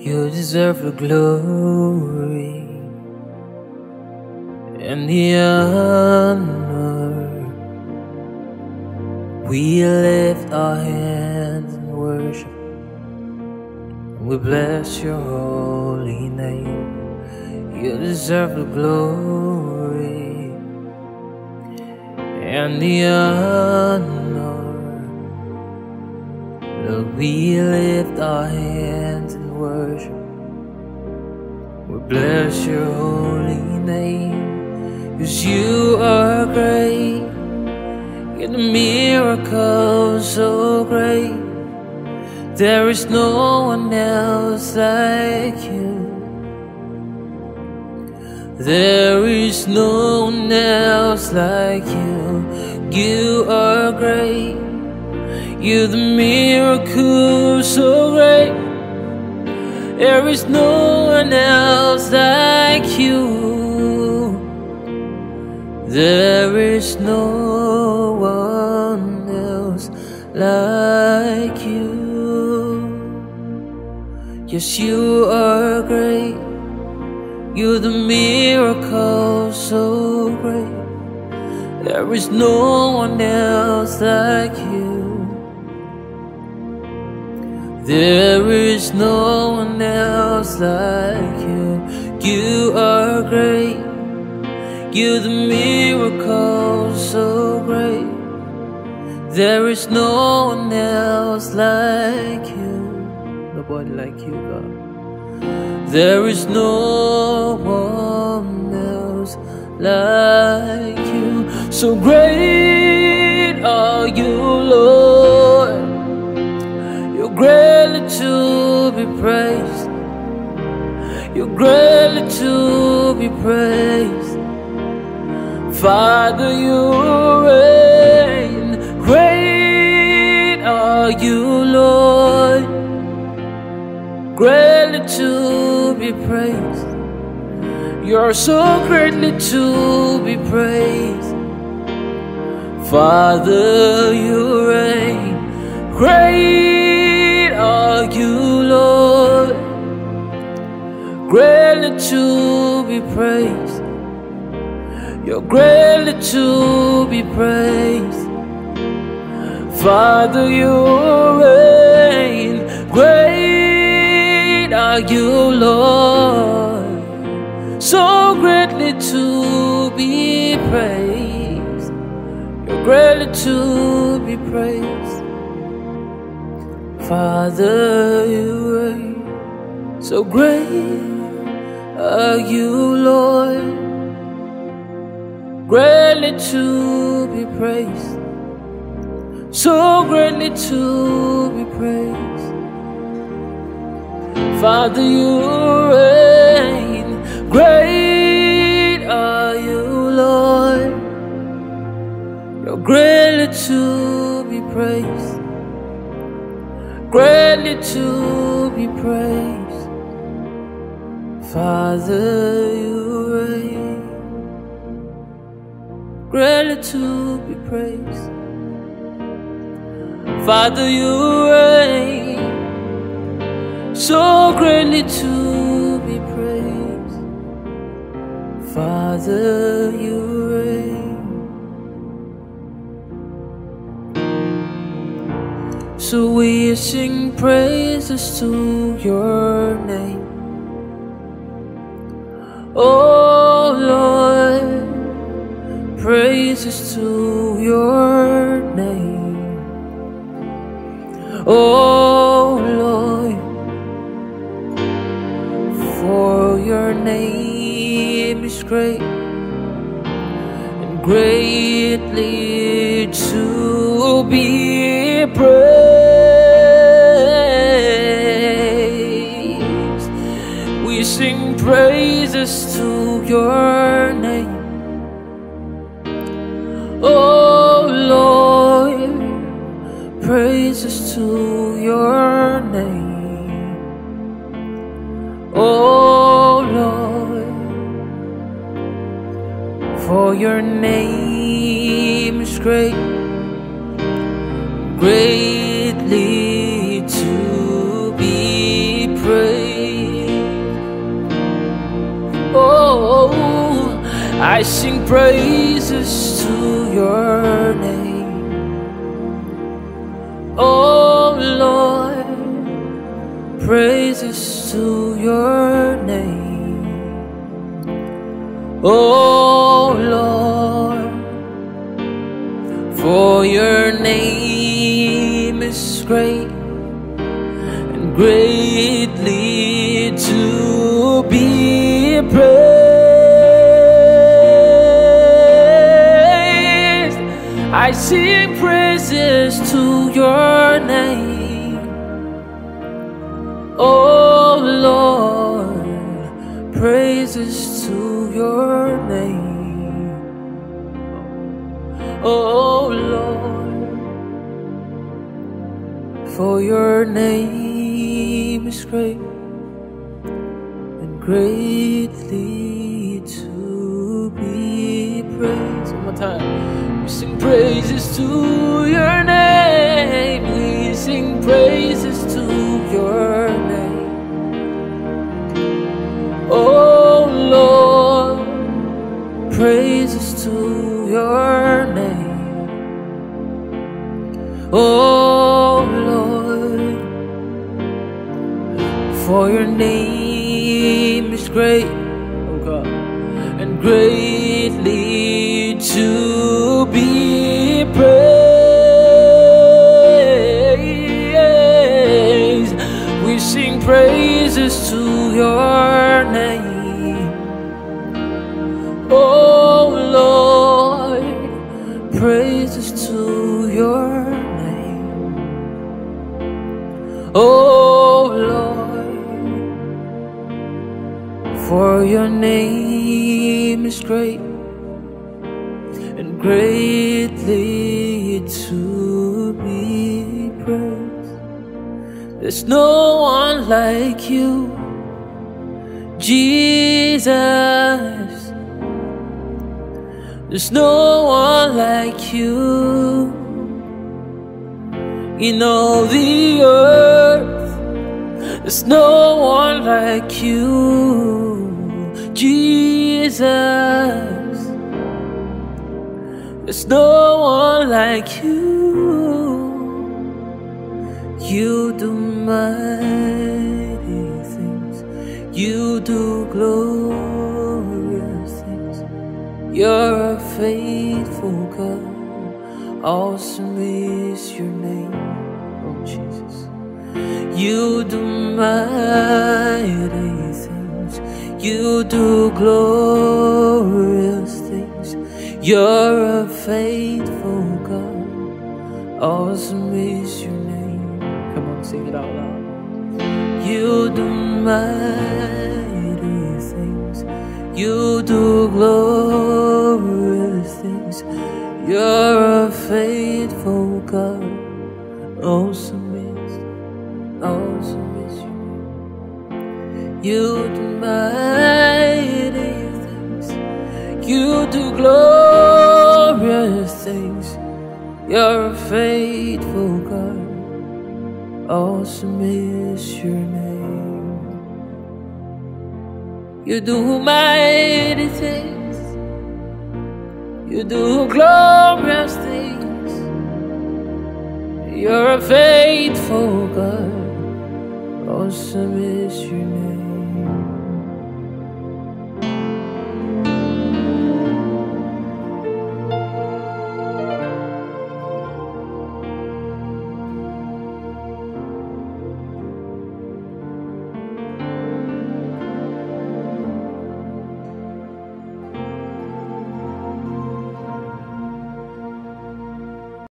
You deserve the glory and the honor. We lift our hands in worship. We bless your holy name. You deserve the glory and the honor. Lord, we lift our hands bless your holy name. Cause you are great. You're the miracle so great. There is no one else like you. There is no one else like you. You are great. You're the miracle so great. There is no one else like you. There is no one else like you. Yes, you are great. You're the miracle so great. There is no one else like you. There is no one else like you. You are great. You're the miracle so great. There is no one else like you. Nobody like you, God. There is no one else like you. So great are you, be praised. You're greatly to be praised. Father, you reign. Great are you, Lord. Greatly to be praised. You're so greatly to be praised. Father, you reign. Great are you, Lord. Greatly to be praised. You're greatly to be praised. Father, you reign. Great are you, Lord. So greatly to be praised. You're greatly to be praised. Father, you reign. So great are you, Lord. Greatly to be praised. So greatly to be praised. Father, you reign. Great are you, Lord. You're greatly to be praised. Greatly to be praised. Father, you reign. Greatly to be praised. Father, you reign. So greatly to be praised. Father, So we sing praises to your name. Oh Lord, praises to your name. Oh Lord, for your name is great and greatly to be praised. Oh Lord, praises to your name. Oh Lord, for your name is great, greatly I sing praises to your name. Oh Lord, praises to your name. Oh Lord, for your name is great sing praises to your name. Oh Lord, praises to your name. Oh Lord, for your name is great and greatly to be praised. One more time. Sing praises to your name. We sing praises to your name. Oh Lord, praises to your name. Oh Lord, for your name is great, oh God, and greatly praises to your name. Oh Lord, praises to your name. Oh Lord, for your name is great and greatly to There's no one like you, Jesus. There's no one like you in all the earth. There's no one like you, Jesus. There's no one like you. You do mighty things. You do glorious things. You're a faithful God. Awesome is your name, oh Jesus. You do mighty things. You do glorious things. You're a faithful God. Awesome is sing it out loud. You do mighty things. You do glorious things. You're a faithful God. Awesome is, awesome is name. You do mighty things. You do glorious things. You're a faithful God. Awesome is your name. You do mighty things. You do glorious things. You're a faithful God. Awesome is your name.